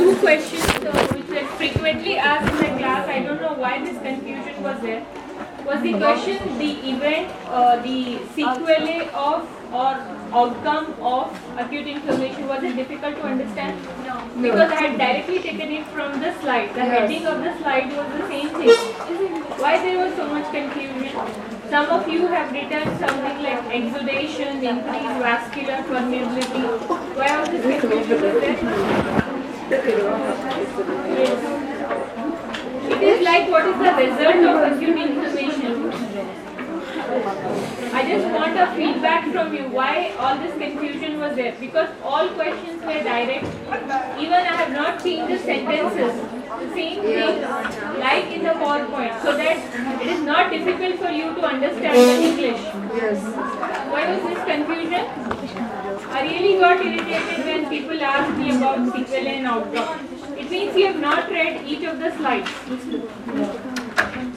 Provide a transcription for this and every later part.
two questions uh, which were frequently asked in the class. I don't know why this confusion was there. Was the question the event, uh, the sequelae of or outcome of acute inflammation? Was it difficult to understand? No. Because I had directly taken it from the slide. The Yes. heading of the slide was the same thing. Why there was so much confusion? Some of you have written something like exudation, increased vascular permeability. Why was this confusion It is like what is the result of acute inflammation? I just want a feedback from you. Why all this confusion was there? Because all questions were direct. Even I have not seen the sentences. The same thing like in the PowerPoint. So that it is not difficult for you to understand the English. Yes. Why was this confusion? I really got irritated when people asked me about sequelae and outcome. It means you have not read each of the slides.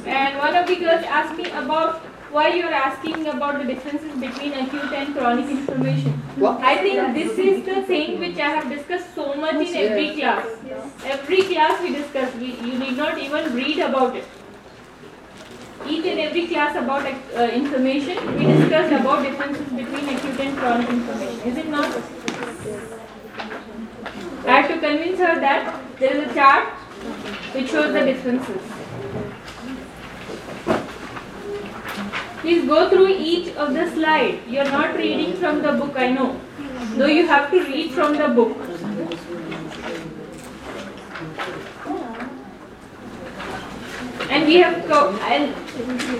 And one of the girls asked me about why you are asking about the differences between acute and chronic inflammation. What? I think this is the thing which I have discussed so much in every class. Every class we discuss, we, you need not even read about it. Each and every class about uh, inflammation, we discussed about differences between acute and chronic inflammation. Is it not? I have to convince her that there is a chart which shows the differences. Please go through each of the slide. You are not reading from the book, I know. Though you have to read from the book. And we have co- and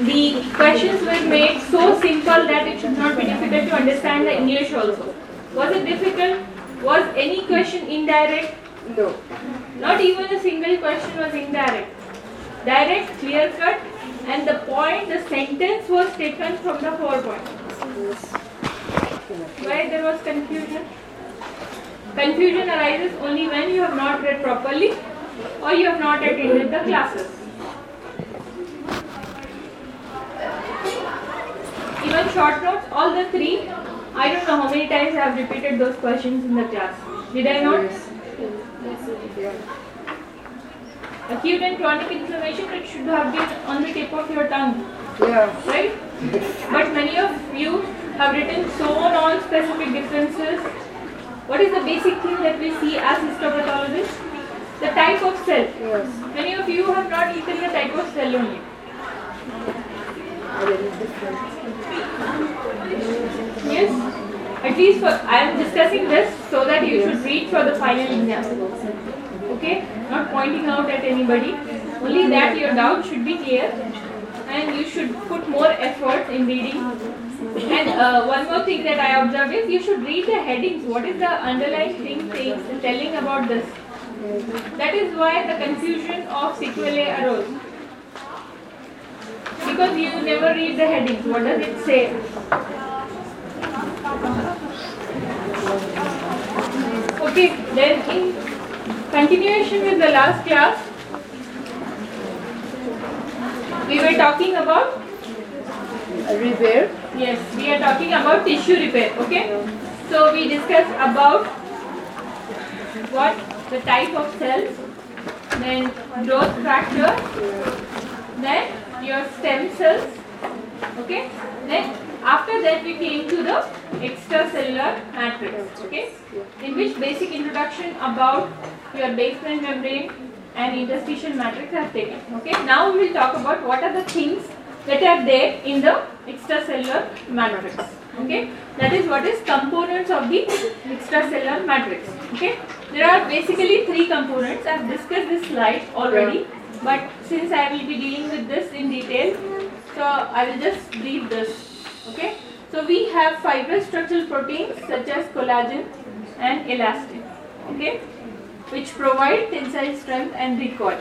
the questions were made so simple that it should not be difficult to understand the English also. Was it difficult? Was any question indirect? No. Not even a single question was indirect. Direct, clear cut, and the point, the sentence was taken from the PowerPoint. Why there was confusion? Confusion arises only when you have not read properly or you have not attended the classes. Even short notes, all the three, I don't know how many times I have repeated those questions in the class. Did I not? Acute and chronic inflammation, it should have been on the tip of your tongue, Yeah. right? But many of you have written so non-specific differences. What is the basic thing that we see as histopathologists? The type of cell. Yes. Many of you have not eaten the type of cell only. Yes? At least for, I am discussing this so that you should read for the final exam. Okay? Not pointing out at anybody. Only that your doubt should be clear and you should put more effort in reading. And uh, one more thing that I observed is you should read the headings. What is the underlying thing saying, telling about this? That is why the confusion of sequelae arose. Because you never read the headings. What does it say? Okay, then in continuation with the last class, we were talking about, repair. yes, we are talking about tissue repair, okay? So we discussed about what the type of cells, then growth factor, then your stem cells, okay? Then after that we came to the extracellular matrix, okay? In which basic introduction about your basement membrane and interstitial matrix are taken, okay? Now we will talk about what are the things that are there in the extracellular matrix, okay? That is what is components of the extracellular matrix, okay? There are basically three components. I have discussed this slide already, but since I will be dealing with this in detail, so I will just brief this. Okay. So we have fibrous structural proteins such as collagen and elastin. Okay, which provide tensile strength and recoil.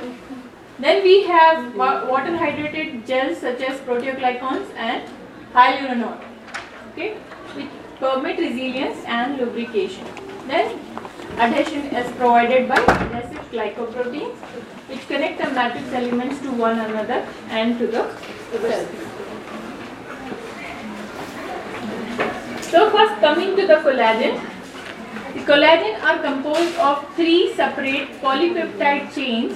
Then we have wa- water hydrated gels such as proteoglycans and hyaluronate. Okay, which permit resilience and lubrication. Then adhesion is provided by adhesive glycoproteins which connect the matrix elements to one another and to the cell. So first coming to the collagen. The Collagen are composed of three separate polypeptide chains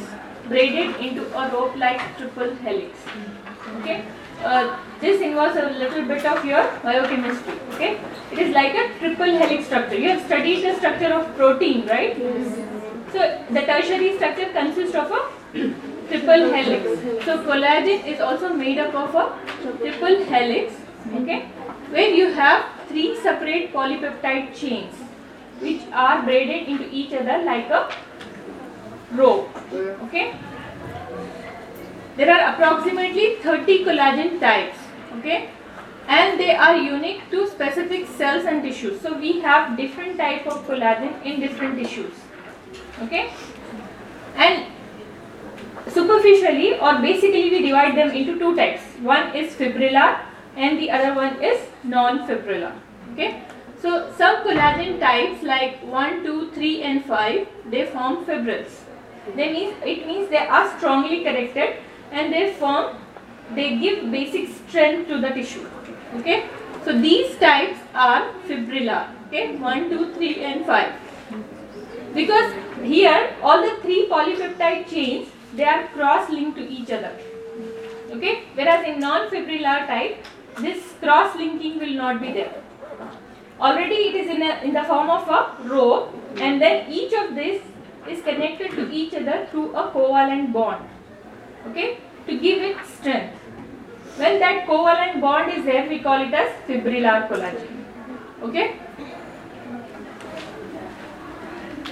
braided into a rope-like triple helix. Okay. Uh, this involves a little bit of your biochemistry. Okay. It is like a triple helix structure. You have studied the structure of protein, right? So the tertiary structure consists of a triple helix. So collagen is also made up of a triple helix. Okay. Where you have three separate polypeptide chains which are braided into each other like a rope. Okay. There are approximately 30 collagen types. Okay. And they are unique to specific cells and tissues. So we have different type of collagen in different tissues. Okay. And superficially or basically we divide them into two types. One is fibrillar and the other one is non-fibrillar. Okay. So some collagen types like 1, 2, 3 and 5 they form fibrils. They means it means they are strongly connected and they form they give basic strength to the tissue. Okay. So these types are fibrillar. Okay. 1, 2, 3 and 5. Because here all the three polypeptide chains they are cross linked to each other. Okay. Whereas in non-fibrillar type this cross linking will not be there. Already it is in, a, in the form of a rope and then each of this is connected to each other through a covalent bond. Okay? To give it strength. When that covalent bond is there we call it as fibrillar collagen. Okay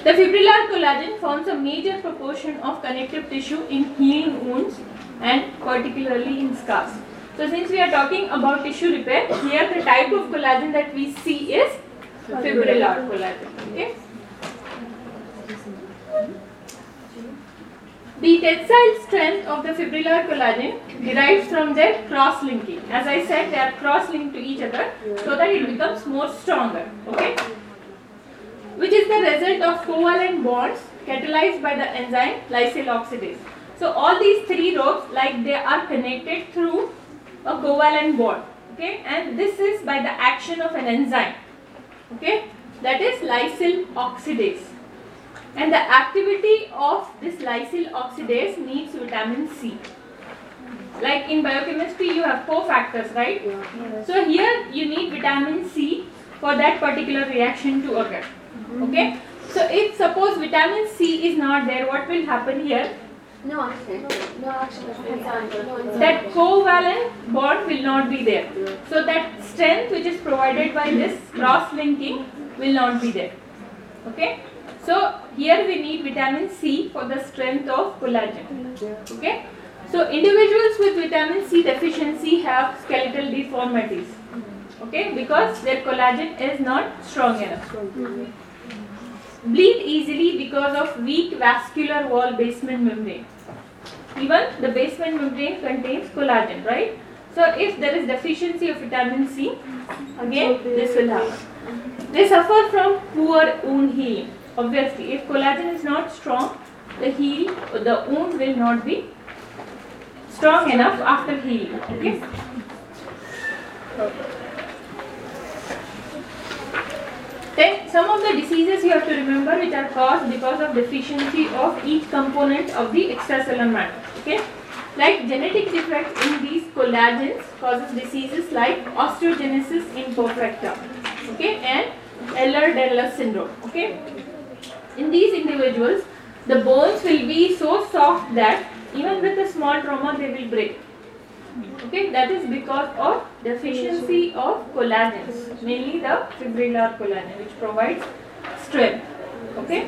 the fibrillar collagen forms a major proportion of connective tissue in healing wounds and particularly in scars so since we are talking about tissue repair, here the type of collagen that we see is fibrillar collagen. Okay. The tensile strength of the fibrillar collagen derives from their cross-linking. As I said, they are cross-linked to each other so that it becomes more stronger. Okay. Which is the result of covalent bonds catalyzed by the enzyme lysyl oxidase. So all these three ropes, like they are connected through a covalent bond okay? And this is by the action of an enzyme okay? That is lysyl oxidase. And the activity of this lysyl oxidase needs vitamin C. Like in biochemistry you have cofactors right? So here you need vitamin C for that particular reaction to occur Mm-hmm. okay so if suppose vitamin C is not there what will happen here No action. No action. That covalent bond will not be there. So that strength which is provided by this cross linking will not be there. Okay. So here we need vitamin C for the strength of collagen. Okay. So individuals with vitamin C deficiency have skeletal deformities. Okay, because their collagen is not strong enough. Mm-hmm. Bleed easily because of weak vascular wall basement membrane. Even the basement membrane contains collagen right? So if there is deficiency of vitamin c again this will happen. They suffer from poor wound healing obviously. If collagen is not strong the heal the wound will not be strong enough after healing okay then some of the diseases you have to remember which are caused because of deficiency of each component of the extracellular matter. Okay, like genetic defects in these collagens causes diseases like osteogenesis imperfecta. Okay, and Ehlers-Danlos syndrome. Okay, in these individuals, the bones will be so soft that even with a small trauma they will break. Okay, that is because of deficiency of collagen, mainly the fibrillar collagen, which provides strength. Okay.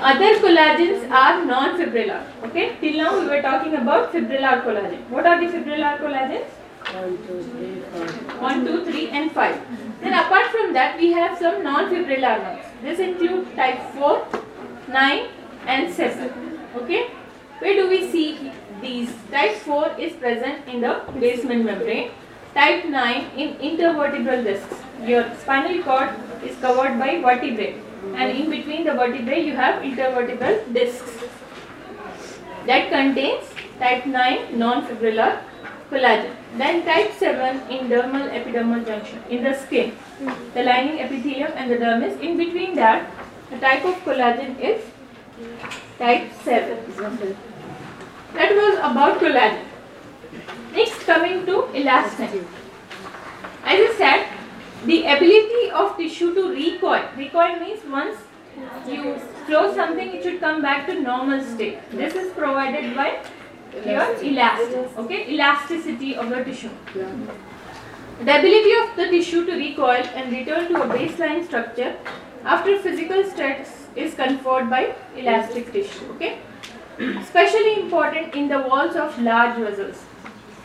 Other collagens are non-fibrillar. Okay. Till now we were talking about fibrillar collagen. What are the fibrillar collagens? One, two, three, four. 1, 2, 3 and 5. Then apart from that we have some non-fibrillar ones. This include type 4, 9 and 7. Okay. Where do we see these? Type 4 is present in the basement membrane. Type 9 in intervertebral discs. Your spinal cord is covered by vertebrae and in between the vertebrae you have intervertebral discs that contains type 9 non-fibrillar collagen. Then type 7 in dermal epidermal junction in the skin. The lining epithelium and the dermis. In between that, the type of collagen is type 7. That was about collagen. Next coming to elastin. As I said, the ability of tissue to recoil. Recoil means once you close something, it should come back to normal state. This is provided by your elastin. Okay, elasticity of the tissue. The ability of the tissue to recoil and return to a baseline structure after physical stress is conferred by elastic tissue. Okay, especially important in the walls of large vessels.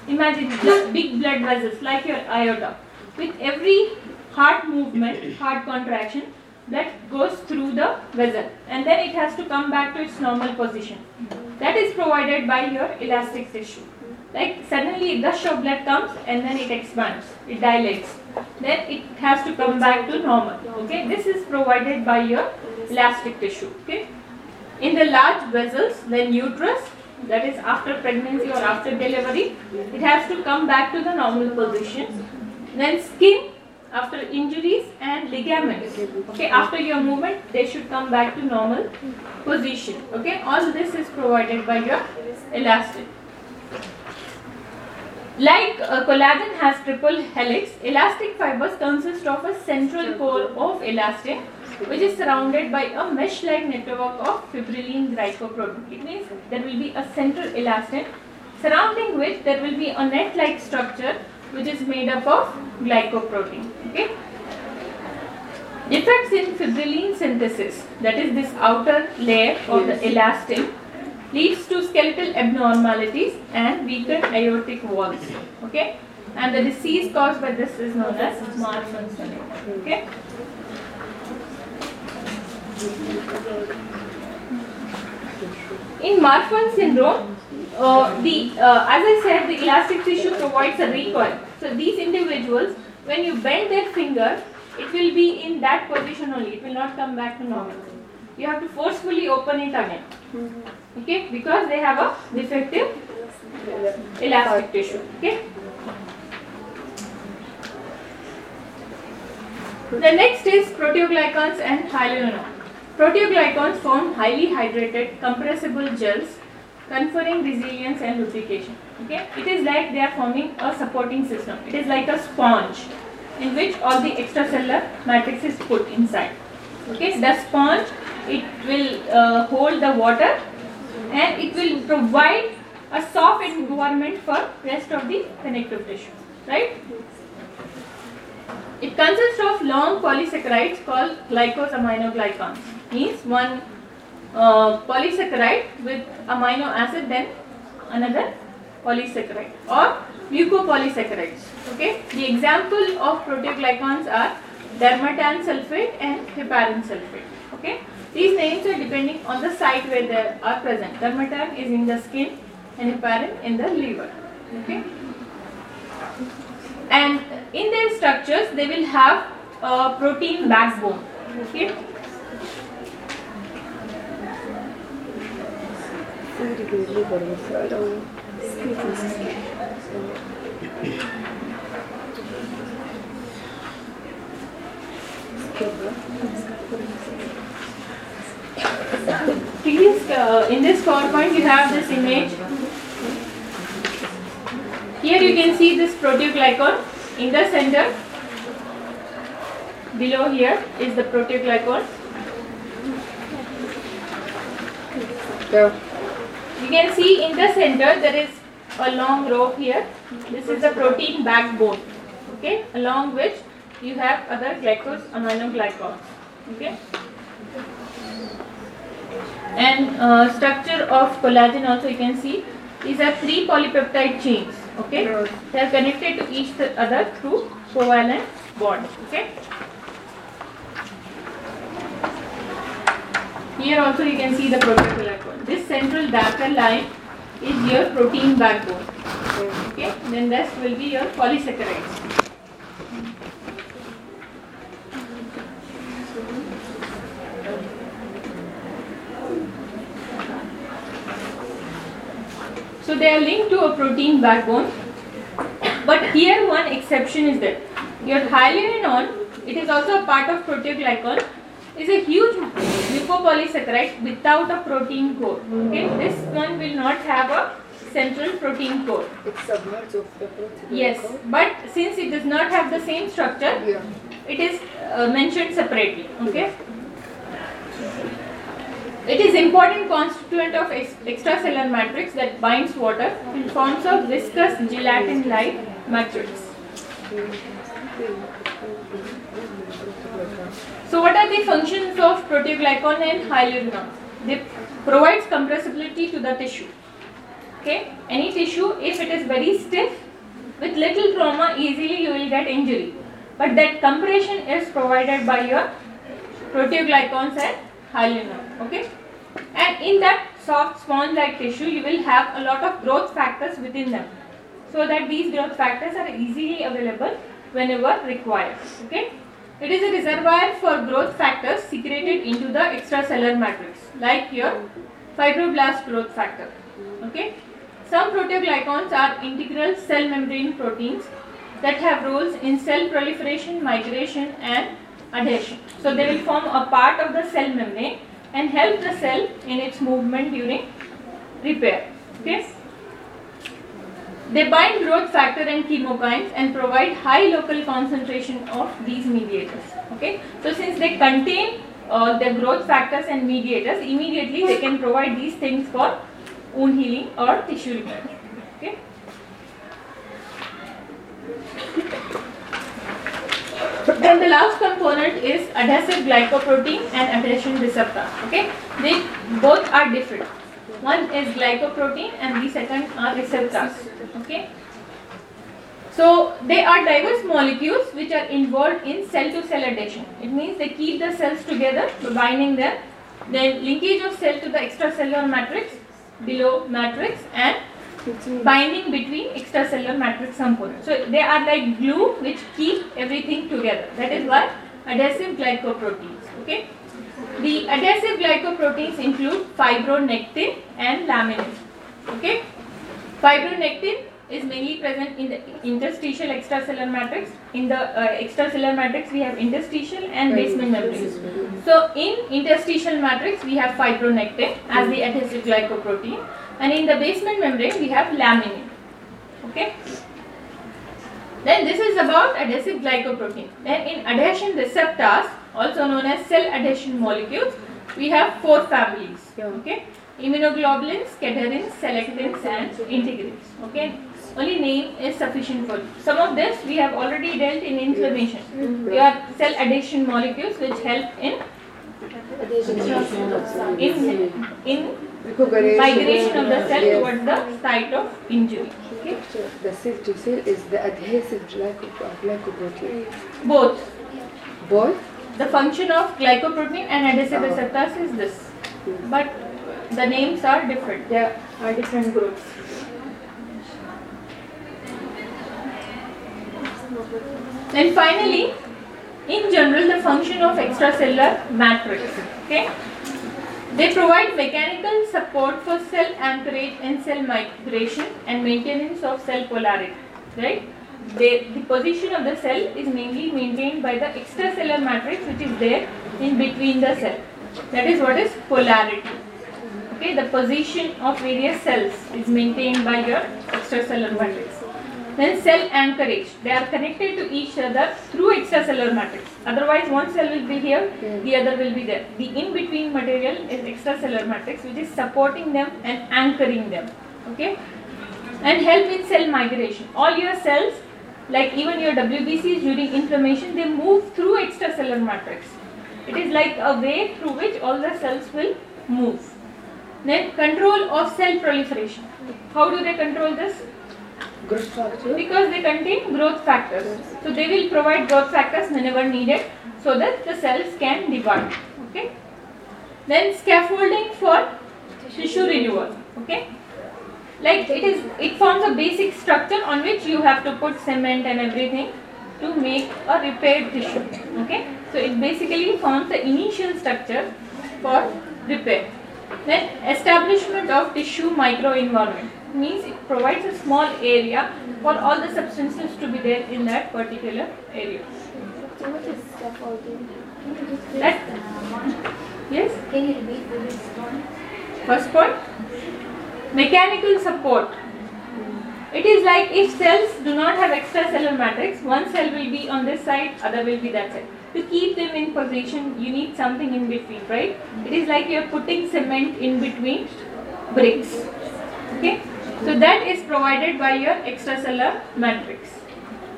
Imagine just big blood vessels like your aorta. With every heart movement, heart contraction, that goes through the vessel and then it has to come back to its normal position. That is provided by your elastic tissue. Like suddenly a gush of blood comes and then it expands, it dilates. Then it has to come back to normal. Okay, this is provided by your elastic tissue. Okay, in the large vessels, the uterus, that is after pregnancy or after delivery, it has to come back to the normal position. Then skin, after injuries and ligaments. Okay, after your movement, they should come back to normal position. Okay, all this is provided by your elastin. Like uh, collagen has triple helix, elastic fibers consist of a central core of elastin which is surrounded by a mesh-like network of fibrillin glycoprotein. It means there will be a central elastin surrounding which there will be a net-like structure which is made up of glycoprotein. Okay. Defects in fibrillin synthesis, that is this outer layer of the elastin, leads to skeletal abnormalities and weakened aortic walls. Okay. And the disease caused by this is known as Marfan syndrome. Okay. In Marfan syndrome, uh, the uh, as I said, the elastic tissue provides a recoil. So these individuals, when you bend their finger, it will be in that position only. It will not come back to normal. You have to forcefully open it again. Okay, because they have a defective elastic tissue. Okay. The next is proteoglycans and hyaluronate. Proteoglycans form highly hydrated compressible gels conferring resilience and lubrication. Okay, it is like they are forming a supporting system. It is like a sponge in which all the extracellular matrix is put inside. Okay, the sponge it will uh, hold the water and it will provide a soft environment for rest of the connective tissue. Right? It consists of long polysaccharides called glycosaminoglycans. Means one uh, polysaccharide with amino acid, then another polysaccharide or mucopolysaccharides. Okay. The example of proteoglycans are dermatan sulfate and heparin sulfate. Okay. These names are depending on the site where they are present. Dermatan is in the skin and heparin in the liver. Okay. And in their structures, they will have a protein backbone. Okay. Previous, uh, in this PowerPoint, you have this image. Here you can see this proteoglycan in the center. Below here is the proteoglycan. You can see in the center there is a long row here. This is the protein backbone. Okay, along which you have other glycosaminoglycans. Okay. And uh, structure of collagen also you can see. These are three polypeptide chains. Okay. They are connected to each other through covalent bond. Okay. Here also you can see the proteoglycan. This central darker line is your protein backbone. Okay. Then rest will be your polysaccharides. So they are linked to a protein backbone But here one exception is there. Your hyaluronan, it is also a part of proteoglycan, is a huge lipopolysaccharide without a protein core. Okay, this one will not have a central protein core. It's submerged of the protein. Yes, but since it does not have the same structure, Yeah. it is uh, mentioned separately. Okay. It is important constituent of extracellular matrix that binds water and forms a viscous gelatin-like matrix. So what are the functions of proteoglycan and hyaluronate? They provides compressibility to the tissue. Okay, any tissue if it is very stiff with little trauma easily you will get injury. But that compression is provided by your proteoglycans and Okay, and in that soft sponge-like tissue you will have a lot of growth factors within them, so that these growth factors are easily available whenever required. Okay. It is a reservoir for growth factors secreted into the extracellular matrix, like your fibroblast growth factor. Okay. Some proteoglycans are integral cell membrane proteins that have roles in cell proliferation, migration, and adhesion. So they will form a part of the cell membrane and help the cell in its movement during repair. Okay. They bind growth factor and chemokines and provide high local concentration of these mediators. Okay, so since they contain uh, the growth factors and mediators, immediately they can provide these things for wound healing or tissue repair. Okay. Then the last component is adhesive glycoprotein and adhesion receptor. Okay, they both are different. One is glycoprotein and the second are receptors. Okay. So they are diverse molecules which are involved in cell to cell adhesion. It means they keep the cells together binding them. Then linkage of cell to the extracellular matrix below matrix and binding between extracellular matrix components. So they are like glue which keep everything together. That is why adhesive glycoproteins. Okay. The adhesive glycoproteins include fibronectin and laminin. Okay. Fibronectin is mainly present in the interstitial extracellular matrix. In the uh, extracellular matrix, we have interstitial and basement membranes. So, in interstitial matrix, we have fibronectin as the adhesive glycoprotein, and in the basement membrane, we have laminin. Okay. Then this is about adhesive glycoprotein. Then in adhesion receptors, also known as cell adhesion molecules, we have four families. Okay. Immunoglobulins, cadherins, selectins and integrins. Okay. Only name is sufficient for you. Some of this we have already dealt in inflammation. They mm-hmm. are cell adhesion molecules which help in in, in Recombination. Migration of the cell Yes. towards the site of injury. Okay. The cell to cell is the adhesive glycoprotein. Both. Both? The function of glycoprotein and adhesive Uh-huh. receptors is this. But the names are different. There are different groups. And finally, in general, the function of extracellular matrix. Okay. They provide mechanical support for cell anchorage and cell migration and maintenance of cell polarity. Right? They, the position of the cell is mainly maintained by the extracellular matrix which is there in between the cell. That is what is polarity. Okay, the position of various cells is maintained by your extracellular matrix. Then cell anchorage. They are connected to each other through extracellular matrix. Otherwise, one cell will be here, the other will be there. The in-between material is extracellular matrix, which is supporting them and anchoring them. Okay, and help in cell migration. All your cells, like even your WBCs during inflammation, they move through extracellular matrix. It is like a way through which all the cells will move. Then control of cell proliferation. How do they control this? Growth factor? Because they contain growth factors. So they will provide growth factors whenever needed so that the cells can divide. Okay. Then scaffolding for tissue renewal. Okay. Like it is it forms a basic structure on which you have to put cement and everything to make a repaired tissue. Okay. So it basically forms the initial structure for repair. Then establishment of tissue microenvironment means it provides a small area for all the substances to be there in that particular area. So what is scaffolding? That uh, yes. Can you repeat the next one? First point, mechanical support. It is like if cells do not have extracellular matrix, one cell will be on this side, other will be that side. To keep them in position, you need something in between, right? It is like you are putting cement in between bricks. Okay? So that is provided by your extracellular matrix.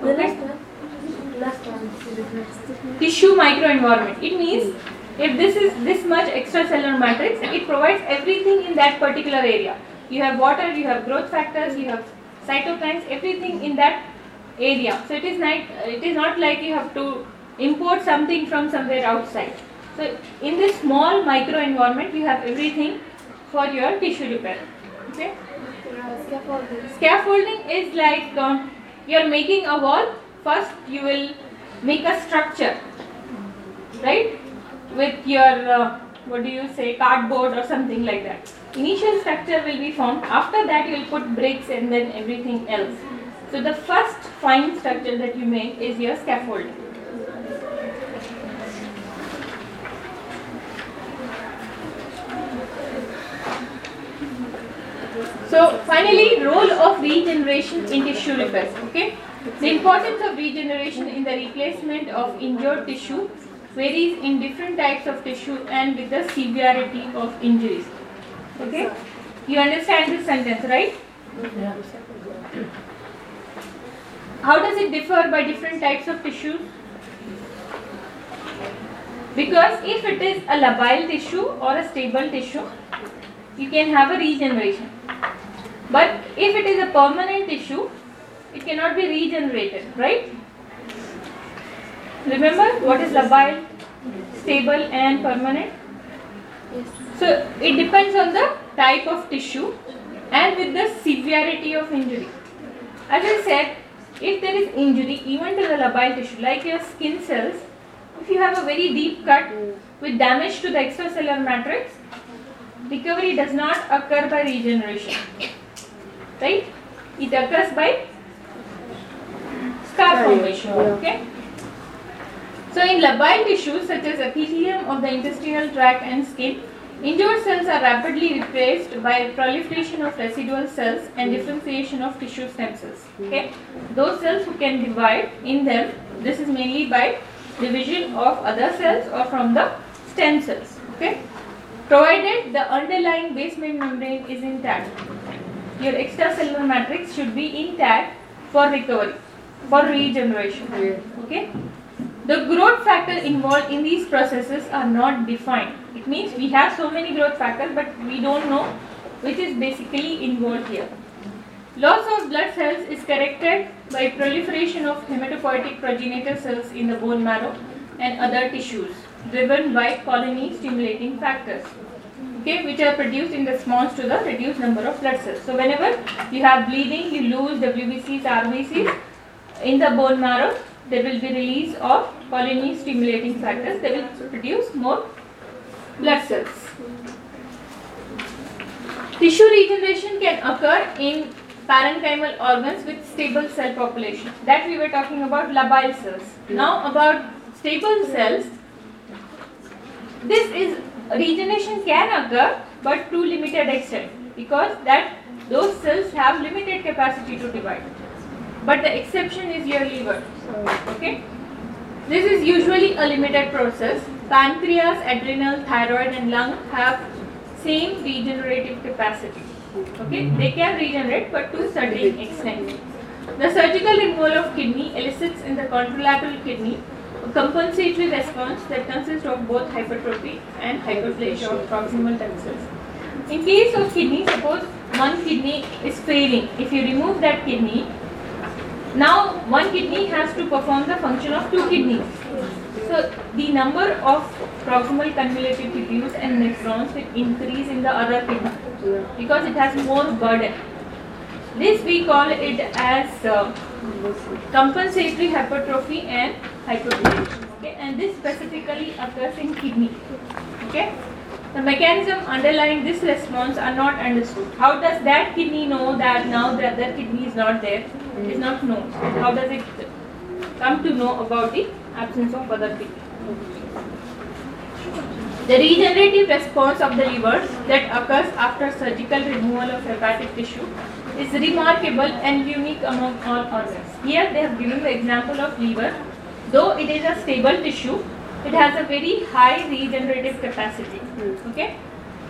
The Okay? last one? Last one. tissue microenvironment. It means if this is this much extracellular matrix, it provides everything in that particular area. You have water, you have growth factors, you have cytokines, everything in that area. So it is not it is not like you have to import something from somewhere outside. So in this small microenvironment, you have everything for your tissue repair. Okay. Scaffolding. Scaffolding is like um, you're making a wall. First, you will make a structure, right? With your uh, what do you say, cardboard or something like that. Initial structure will be formed. After that, you will put bricks and then everything else. So the first fine structure that you make is your scaffolding. So finally, role of regeneration in tissue repairs. Okay, the importance of regeneration in the replacement of injured tissue varies in different types of tissue and with the severity of injuries. Okay, you understand this sentence, right? How does it differ by different types of tissues? Because if it is a labile tissue or a stable tissue, you can have a regeneration. But if it is a permanent tissue, it cannot be regenerated, right? Remember what is labile, stable and permanent? So it depends on the type of tissue and with the severity of injury. As I said, if there is injury even to the labile tissue like your skin cells, if you have a very deep cut with damage to the extracellular matrix, recovery does not occur by regeneration. Right? It occurs by scar formation. Okay? So in labile tissues such as epithelium of the intestinal tract and skin, injured cells are rapidly replaced by proliferation of residual cells and differentiation of tissue stem cells. Okay? Those cells who can divide in them, this is mainly by division of other cells or from the stem cells. Okay? Provided the underlying basement membrane is intact, your extracellular matrix should be intact for recovery, for regeneration. Okay? The growth factor involved in these processes are not defined. It means we have so many growth factors, but we don't know which is basically involved here. Loss of blood cells is corrected by proliferation of hematopoietic progenitor cells in the bone marrow and other tissues, driven by colony stimulating factors. Okay, which are produced in response to the reduced number of blood cells. So whenever you have bleeding, you lose WBCs, RBCs in the bone marrow, there will be release of colony stimulating factors. They will produce more blood cells. Tissue regeneration can occur in parenchymal organs with stable cell population. That we were talking about labile cells. Now about stable cells, this is regeneration can occur but to limited extent because that those cells have limited capacity to divide. But the exception is your liver. Okay. This is usually a limited process. Pancreas, adrenal, thyroid and lung have same regenerative capacity. Okay, they can regenerate but to certain extent. The surgical removal of kidney elicits in the contralateral kidney compensatory response that consists of both hypertrophy and hyperplasia of proximal tonsills. In case of kidney, suppose one kidney is failing. If you remove that kidney, now one kidney has to perform the function of two kidneys. So the number of proximal convoluted tubules and nephrons will increase in the other kidney because it has more burden. This we call it as uh, compensatory hypertrophy and hyperplasia. Okay, and this specifically occurs in kidney. Okay. The mechanism underlying this response are not understood. How does that kidney know that now the other kidney is not there? It is not known. How does it come to know about the absence of other kidney? The regenerative response of the liver that occurs after surgical removal of hepatic tissue is remarkable and unique among all organs. Here they have given the example of liver. Though it is a stable tissue, it has a very high regenerative capacity. Okay?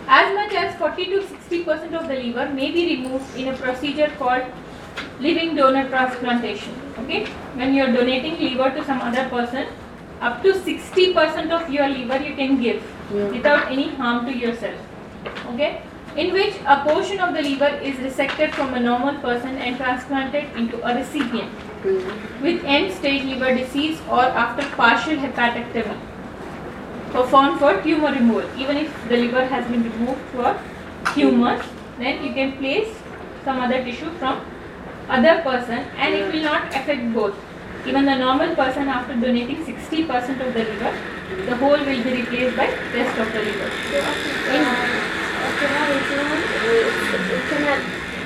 As much as 40 to 60 percent of the liver may be removed in a procedure called living donor transplantation. Okay? When you are donating liver to some other person, up to 60 percent of your liver you can give hmm. without any harm to yourself. Okay? In which a portion of the liver is resected from a normal person and transplanted into a recipient hmm. with end stage liver disease or after partial hepatectomy performed for tumor removal. Even if the liver has been removed for tumors, then you can place some other tissue from other person and it will not affect both. Even the normal person after donating 60% of the liver, the whole will be replaced by rest of the liver. Having tumor, it cannot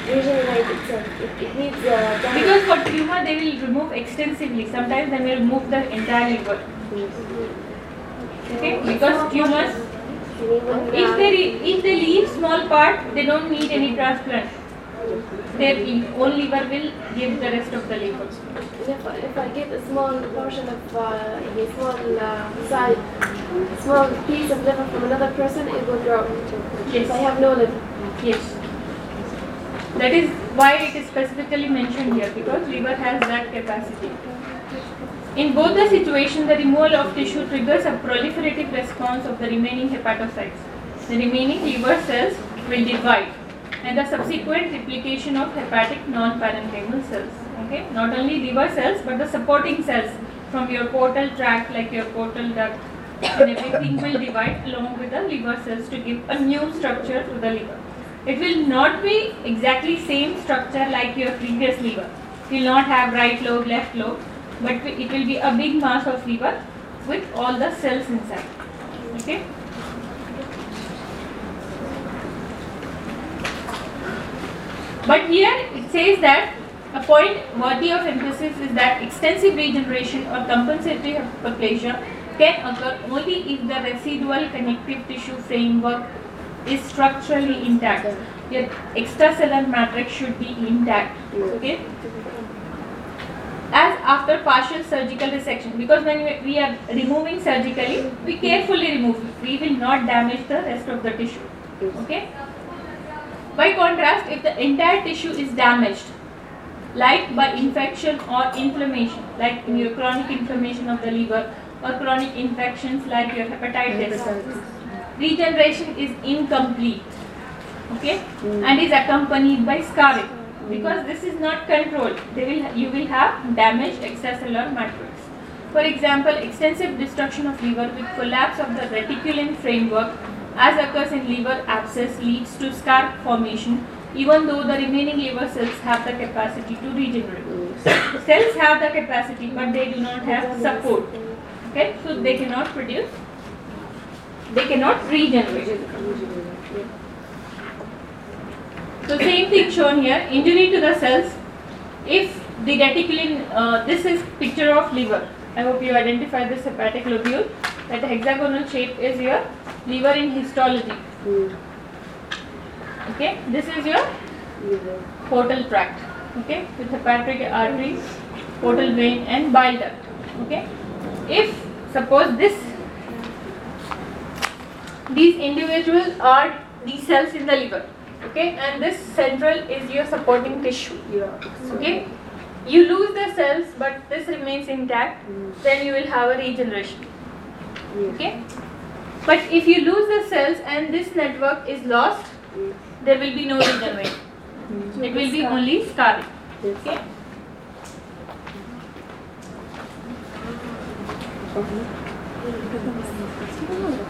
itself. It, it needs uh, damage. Because for tumor they will remove extensively. Sometimes they will remove the entire liver. Okay? Because tumors If they if they leave small part, they don't need any transplant. Their own liver will give the rest of the liver. If, I- if I get a small portion of uh, a small uh, side, small piece of liver from another person, it will grow. Yes. I have no liver. Yes. That is why it is specifically mentioned here because liver has that capacity. In both the situations, the removal of tissue triggers a proliferative response of the remaining hepatocytes. The remaining liver cells will divide and the subsequent replication of hepatic non-parenchymal cells. Okay, not only liver cells but the supporting cells from your portal tract like your portal duct and everything will divide along with the liver cells to give a new structure to the liver. It will not be exactly same structure like your previous liver. It will not have right lobe, left lobe, but it will be a big mass of liver with all the cells inside. Okay. But here it says that a point worthy of emphasis is that extensive regeneration or compensatory hyperplasia can occur only if the residual connective tissue framework is structurally intact. Your extracellular matrix should be intact. Okay. As after partial surgical resection, because when we- are removing surgically, we carefully remove. We will not damage the rest of the tissue. Okay. By contrast, if the entire tissue is damaged, like by infection or inflammation, like in your chronic inflammation of the liver or chronic infections like your hepatitis, regeneration is incomplete. Okay, hmm. and is accompanied by scarring hmm. because this is not controlled. They will you will have damaged extracellular matrix. For example, extensive destruction of liver with collapse of the reticulin framework as occurs in liver abscess leads to scar formation even though the remaining liver cells have the capacity to regenerate. Hmm. cells have the capacity but they do not have support. Okay, so they cannot produce, they cannot regenerate. So same thing shown here, injury to the cells. If the reticulin, uh, this is picture of liver. I hope you identify this hepatic lobule. That hexagonal shape is your liver in histology. Okay, this is your portal tract. Okay, with hepatic artery, portal vein and bile duct. Okay, if suppose this these individuals are the cells in the liver okay? And this central is your supporting tissue. Okay? You lose the cells but this remains intact then you will have a regeneration. Okay? But if you lose the cells and this network is lost there will be no regeneration. It will be only scarring. Okay 시간만